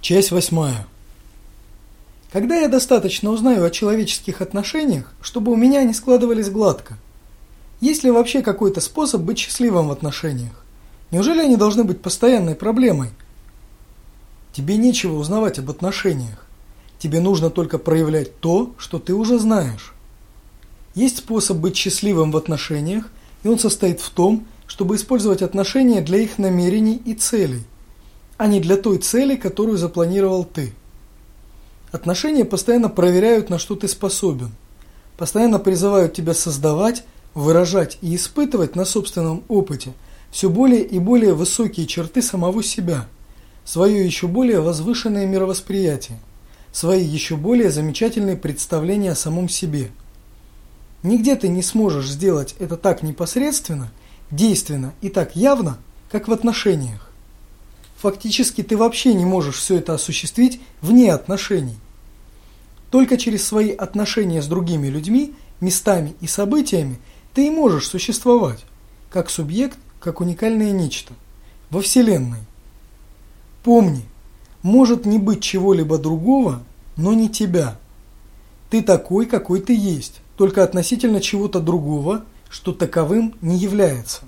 Часть восьмая. Когда я достаточно узнаю о человеческих отношениях, чтобы у меня они складывались гладко? Есть ли вообще какой-то способ быть счастливым в отношениях? Неужели они должны быть постоянной проблемой? Тебе нечего узнавать об отношениях. Тебе нужно только проявлять то, что ты уже знаешь. Есть способ быть счастливым в отношениях, и он состоит в том, чтобы использовать отношения для их намерений и целей а не для той цели, которую запланировал ты. Отношения постоянно проверяют, на что ты способен. Постоянно призывают тебя создавать, выражать и испытывать на собственном опыте все более и более высокие черты самого себя, свое еще более возвышенное мировосприятие, свои еще более замечательные представления о самом себе. Нигде ты не сможешь сделать это так непосредственно, действенно и так явно, как в отношениях. Фактически ты вообще не можешь все это осуществить вне отношений. Только через свои отношения с другими людьми, местами и событиями ты и можешь существовать, как субъект, как уникальное нечто, во Вселенной. Помни, может не быть чего-либо другого, но не тебя. Ты такой, какой ты есть, только относительно чего-то другого, что таковым не является.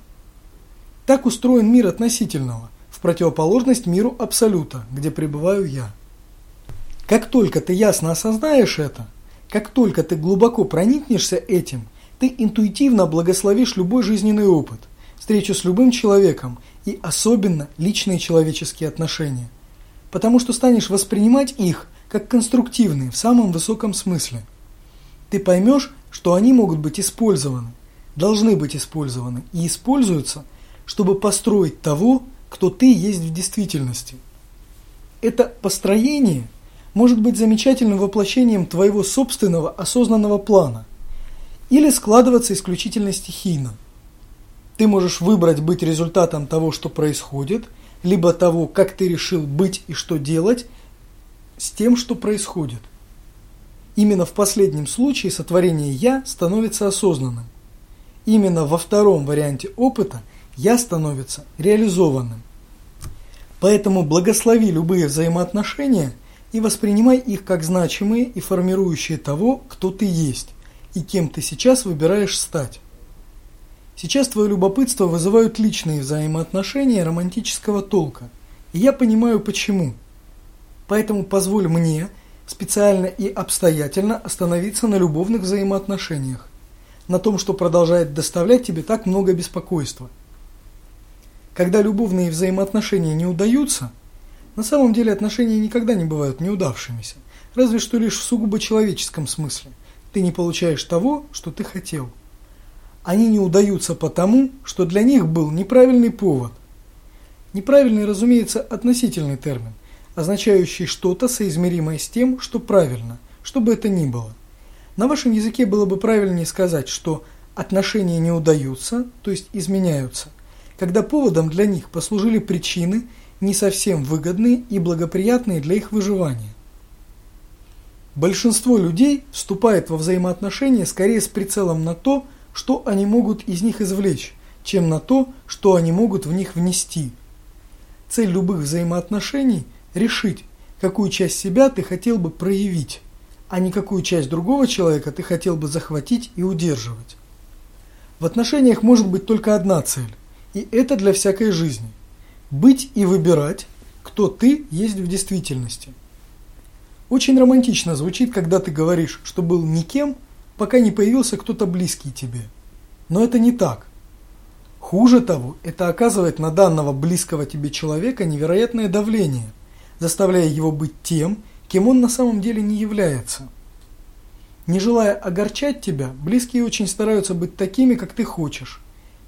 Так устроен мир относительного – противоположность миру Абсолюта, где пребываю я. Как только ты ясно осознаешь это, как только ты глубоко проникнешься этим, ты интуитивно благословишь любой жизненный опыт, встречу с любым человеком и особенно личные человеческие отношения, потому что станешь воспринимать их как конструктивные в самом высоком смысле. Ты поймешь, что они могут быть использованы, должны быть использованы и используются, чтобы построить того, кто ты есть в действительности. Это построение может быть замечательным воплощением твоего собственного осознанного плана или складываться исключительно стихийно. Ты можешь выбрать быть результатом того, что происходит, либо того, как ты решил быть и что делать с тем, что происходит. Именно в последнем случае сотворение «я» становится осознанным. Именно во втором варианте опыта – я становится реализованным. Поэтому благослови любые взаимоотношения и воспринимай их как значимые и формирующие того, кто ты есть и кем ты сейчас выбираешь стать. Сейчас твое любопытство вызывают личные взаимоотношения романтического толка, и я понимаю почему. Поэтому позволь мне специально и обстоятельно остановиться на любовных взаимоотношениях, на том, что продолжает доставлять тебе так много беспокойства – когда любовные взаимоотношения не удаются, на самом деле отношения никогда не бывают неудавшимися, разве что лишь в сугубо человеческом смысле. Ты не получаешь того, что ты хотел. Они не удаются потому, что для них был неправильный повод. Неправильный, разумеется, относительный термин, означающий что-то соизмеримое с тем, что правильно, что бы это ни было. На вашем языке было бы правильнее сказать, что отношения не удаются, то есть изменяются – когда поводом для них послужили причины, не совсем выгодные и благоприятные для их выживания. Большинство людей вступает во взаимоотношения скорее с прицелом на то, что они могут из них извлечь, чем на то, что они могут в них внести. Цель любых взаимоотношений – решить, какую часть себя ты хотел бы проявить, а не какую часть другого человека ты хотел бы захватить и удерживать. В отношениях может быть только одна цель и это для всякой жизни. Быть и выбирать, кто ты есть в действительности. Очень романтично звучит, когда ты говоришь, что был никем, пока не появился кто-то близкий тебе. Но это не так. Хуже того, это оказывает на данного близкого тебе человека невероятное давление, заставляя его быть тем, кем он на самом деле не является. Не желая огорчать тебя, близкие очень стараются быть такими, как ты хочешь,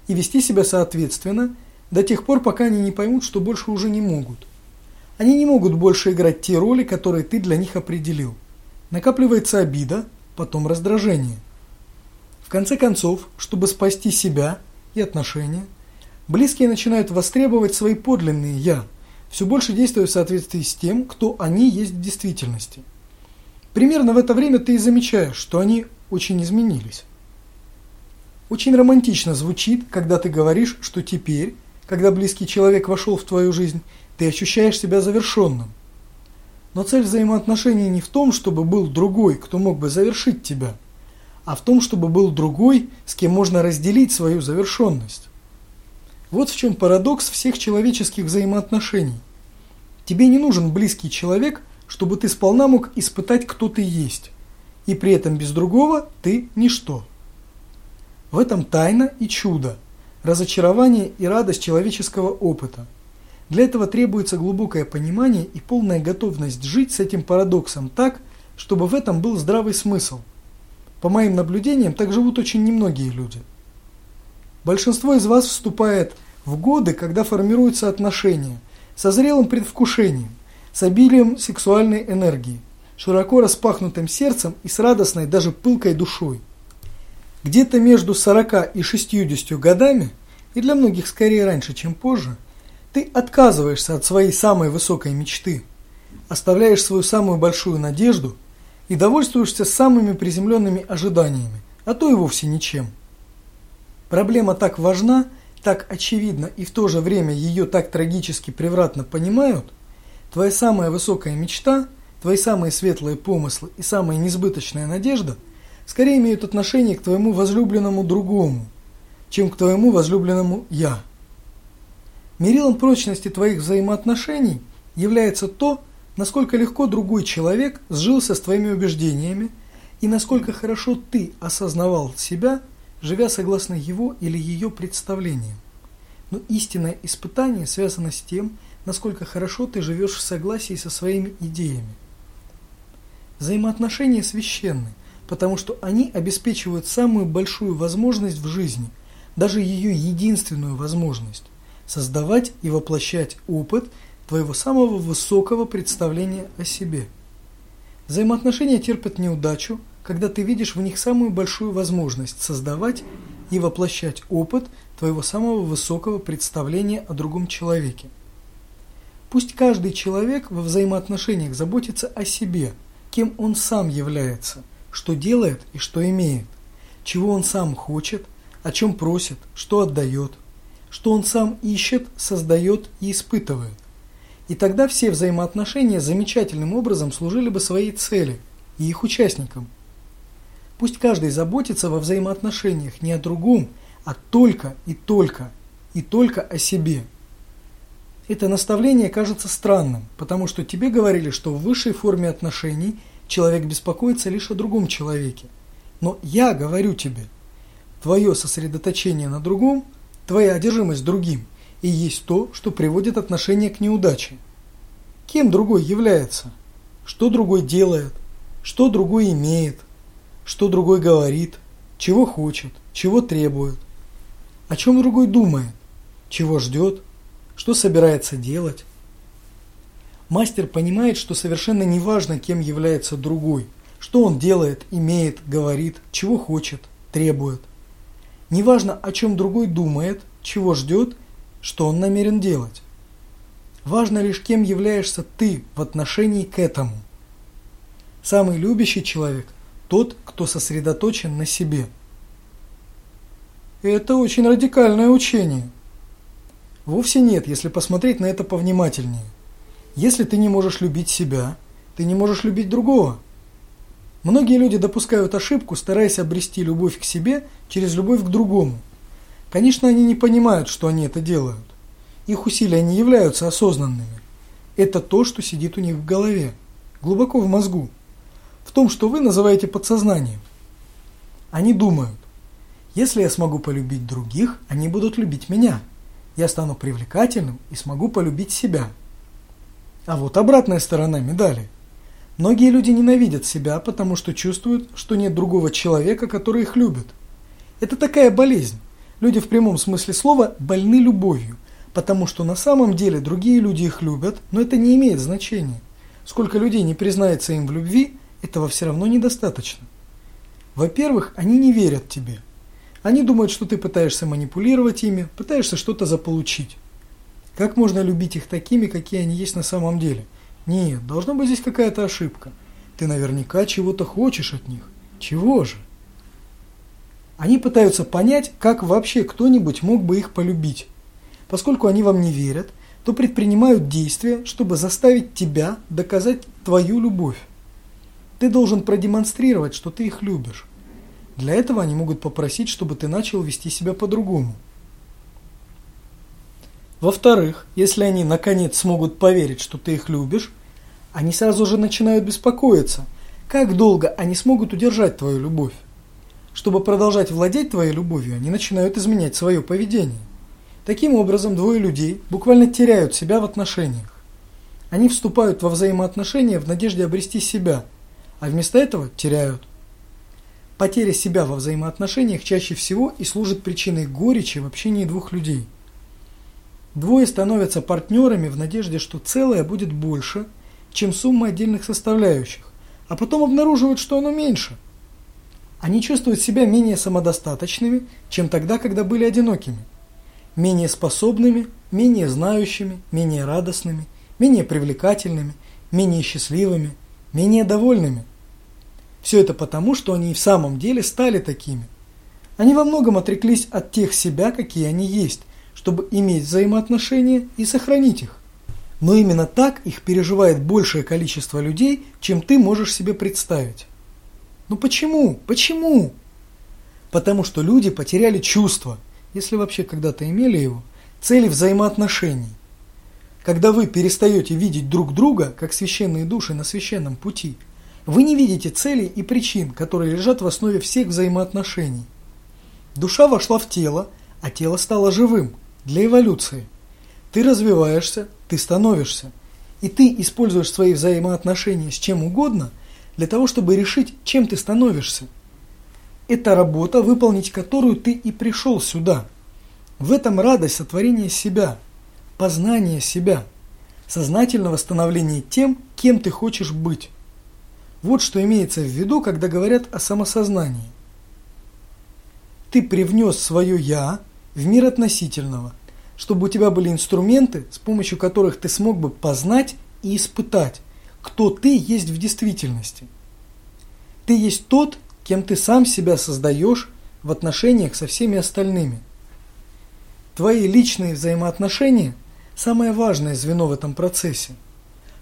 и вести себя соответственно до тех пор, пока они не поймут, что больше уже не могут. Они не могут больше играть те роли, которые ты для них определил. Накапливается обида, потом раздражение. В конце концов, чтобы спасти себя и отношения, близкие начинают востребовать свои подлинные «я», все больше действуя в соответствии с тем, кто они есть в действительности. Примерно в это время ты и замечаешь, что они очень изменились. Очень романтично звучит, когда ты говоришь, что теперь, когда близкий человек вошел в твою жизнь, ты ощущаешь себя завершенным. Но цель взаимоотношений не в том, чтобы был другой, кто мог бы завершить тебя, а в том, чтобы был другой, с кем можно разделить свою завершенность. Вот в чем парадокс всех человеческих взаимоотношений. Тебе не нужен близкий человек, чтобы ты сполна мог испытать, кто ты есть. И при этом без другого ты ничто. В этом тайна и чудо, разочарование и радость человеческого опыта. Для этого требуется глубокое понимание и полная готовность жить с этим парадоксом так, чтобы в этом был здравый смысл. По моим наблюдениям, так живут очень немногие люди. Большинство из вас вступает в годы, когда формируются отношения, со зрелым предвкушением, с обилием сексуальной энергии, широко распахнутым сердцем и с радостной, даже пылкой душой. Где-то между 40 и 60 годами, и для многих скорее раньше, чем позже, ты отказываешься от своей самой высокой мечты, оставляешь свою самую большую надежду и довольствуешься самыми приземленными ожиданиями, а то и вовсе ничем. Проблема так важна, так очевидна и в то же время ее так трагически превратно понимают, твоя самая высокая мечта, твои самые светлые помыслы и самая несбыточная надежда – скорее имеют отношение к твоему возлюбленному другому, чем к твоему возлюбленному «я». Мерилом прочности твоих взаимоотношений является то, насколько легко другой человек сжился с твоими убеждениями и насколько хорошо ты осознавал себя, живя согласно его или ее представлениям. Но истинное испытание связано с тем, насколько хорошо ты живешь в согласии со своими идеями. Взаимоотношения священны – потому что они обеспечивают самую большую возможность в жизни, даже ее единственную возможность – создавать и воплощать опыт твоего самого высокого представления о себе. Взаимоотношения терпят неудачу, когда ты видишь в них самую большую возможность создавать и воплощать опыт твоего самого высокого представления о другом человеке. Пусть каждый человек во взаимоотношениях заботится о себе, кем он сам является – что делает и что имеет, чего он сам хочет, о чем просит, что отдает, что он сам ищет, создает и испытывает. И тогда все взаимоотношения замечательным образом служили бы своей цели и их участникам. Пусть каждый заботится во взаимоотношениях не о другом, а только и только и только о себе. Это наставление кажется странным, потому что тебе говорили, что в высшей форме отношений – Человек беспокоится лишь о другом человеке. Но я говорю тебе, твое сосредоточение на другом, твоя одержимость другим и есть то, что приводит отношение к неудаче. Кем другой является? Что другой делает? Что другой имеет? Что другой говорит? Чего хочет? Чего требует? О чем другой думает? Чего ждет? Что собирается делать? Мастер понимает, что совершенно неважно, кем является другой, что он делает, имеет, говорит, чего хочет, требует. Неважно, о чем другой думает, чего ждет, что он намерен делать. Важно лишь, кем являешься ты в отношении к этому. Самый любящий человек – тот, кто сосредоточен на себе. Это очень радикальное учение. Вовсе нет, если посмотреть на это повнимательнее. Если ты не можешь любить себя, ты не можешь любить другого. Многие люди допускают ошибку, стараясь обрести любовь к себе через любовь к другому. Конечно, они не понимают, что они это делают. Их усилия не являются осознанными. Это то, что сидит у них в голове, глубоко в мозгу. В том, что вы называете подсознанием. Они думают, если я смогу полюбить других, они будут любить меня. Я стану привлекательным и смогу полюбить себя. А вот обратная сторона медали. Многие люди ненавидят себя, потому что чувствуют, что нет другого человека, который их любит. Это такая болезнь. Люди в прямом смысле слова больны любовью, потому что на самом деле другие люди их любят, но это не имеет значения. Сколько людей не признается им в любви, этого все равно недостаточно. Во-первых, они не верят тебе. Они думают, что ты пытаешься манипулировать ими, пытаешься что-то заполучить. Как можно любить их такими, какие они есть на самом деле? Нет, должна быть здесь какая-то ошибка. Ты наверняка чего-то хочешь от них. Чего же? Они пытаются понять, как вообще кто-нибудь мог бы их полюбить. Поскольку они вам не верят, то предпринимают действия, чтобы заставить тебя доказать твою любовь. Ты должен продемонстрировать, что ты их любишь. Для этого они могут попросить, чтобы ты начал вести себя по-другому. Во-вторых, если они наконец смогут поверить, что ты их любишь, они сразу же начинают беспокоиться, как долго они смогут удержать твою любовь. Чтобы продолжать владеть твоей любовью, они начинают изменять свое поведение. Таким образом, двое людей буквально теряют себя в отношениях. Они вступают во взаимоотношения в надежде обрести себя, а вместо этого теряют. Потеря себя во взаимоотношениях чаще всего и служит причиной горечи в общении двух людей. Двое становятся партнерами в надежде, что целое будет больше, чем сумма отдельных составляющих, а потом обнаруживают, что оно меньше. Они чувствуют себя менее самодостаточными, чем тогда, когда были одинокими, менее способными, менее знающими, менее радостными, менее привлекательными, менее счастливыми, менее довольными – все это потому, что они и в самом деле стали такими. Они во многом отреклись от тех себя, какие они есть, чтобы иметь взаимоотношения и сохранить их. Но именно так их переживает большее количество людей, чем ты можешь себе представить. Ну почему? Почему? Потому что люди потеряли чувство, если вообще когда-то имели его, цели взаимоотношений. Когда вы перестаете видеть друг друга, как священные души на священном пути – вы не видите целей и причин, которые лежат в основе всех взаимоотношений. Душа вошла в тело, а тело стало живым, для эволюции. Ты развиваешься, ты становишься. И ты используешь свои взаимоотношения с чем угодно для того, чтобы решить, чем ты становишься. Это работа, выполнить которую ты и пришел сюда. В этом радость сотворения себя, познания себя, сознательного становления тем, кем ты хочешь быть. Вот что имеется в виду, когда говорят о самосознании. Ты привнес свое «я» в мир относительного, чтобы у тебя были инструменты, с помощью которых ты смог бы познать и испытать, кто ты есть в действительности. Ты есть тот, кем ты сам себя создаешь в отношениях со всеми остальными. Твои личные взаимоотношения – самое важное звено в этом процессе –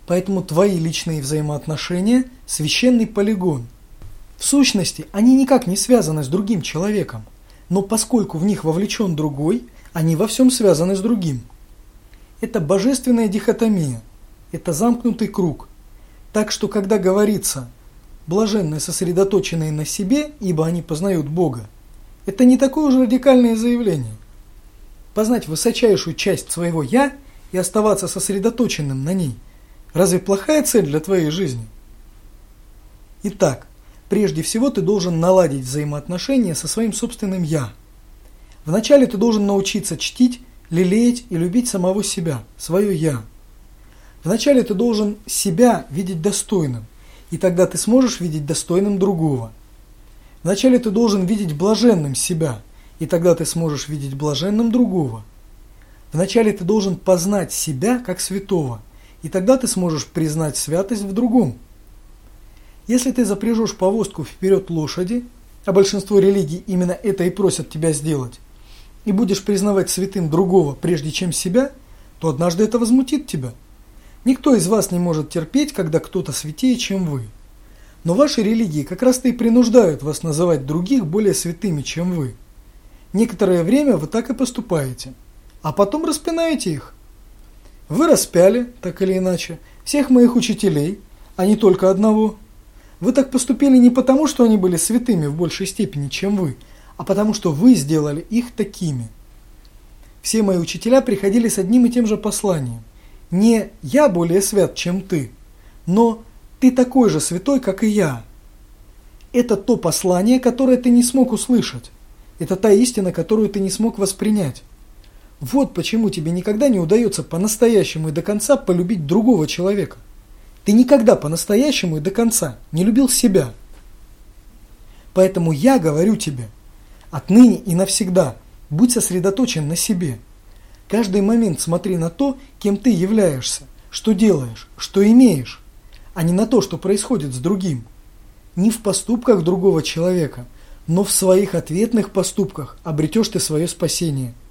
Поэтому твои личные взаимоотношения – священный полигон. В сущности, они никак не связаны с другим человеком, но поскольку в них вовлечен другой, они во всем связаны с другим. Это божественная дихотомия, это замкнутый круг. Так что, когда говорится «блаженные сосредоточенные на себе, ибо они познают Бога», это не такое уж радикальное заявление. Познать высочайшую часть своего «я» и оставаться сосредоточенным на ней – Разве плохая цель для твоей жизни? Итак, прежде всего ты должен наладить взаимоотношения со своим собственным «я». Вначале ты должен научиться чтить, лелеять и любить самого себя, свое «я». Вначале ты должен себя видеть достойным, и тогда ты сможешь видеть достойным другого. Вначале ты должен видеть блаженным себя, и тогда ты сможешь видеть блаженным другого. Вначале ты должен познать себя как святого – и тогда ты сможешь признать святость в другом. Если ты запряжешь повозку вперед лошади, а большинство религий именно это и просят тебя сделать, и будешь признавать святым другого, прежде чем себя, то однажды это возмутит тебя. Никто из вас не может терпеть, когда кто-то святее, чем вы. Но ваши религии как раз-то и принуждают вас называть других более святыми, чем вы. Некоторое время вы так и поступаете, а потом распинаете их. Вы распяли, так или иначе, всех моих учителей, а не только одного. Вы так поступили не потому, что они были святыми в большей степени, чем вы, а потому что вы сделали их такими. Все мои учителя приходили с одним и тем же посланием. Не «я более свят, чем ты», но «ты такой же святой, как и я». Это то послание, которое ты не смог услышать. Это та истина, которую ты не смог воспринять. Вот почему тебе никогда не удается по-настоящему и до конца полюбить другого человека. Ты никогда по-настоящему и до конца не любил себя. Поэтому я говорю тебе, отныне и навсегда будь сосредоточен на себе. Каждый момент смотри на то, кем ты являешься, что делаешь, что имеешь, а не на то, что происходит с другим. Не в поступках другого человека, но в своих ответных поступках обретешь ты свое спасение –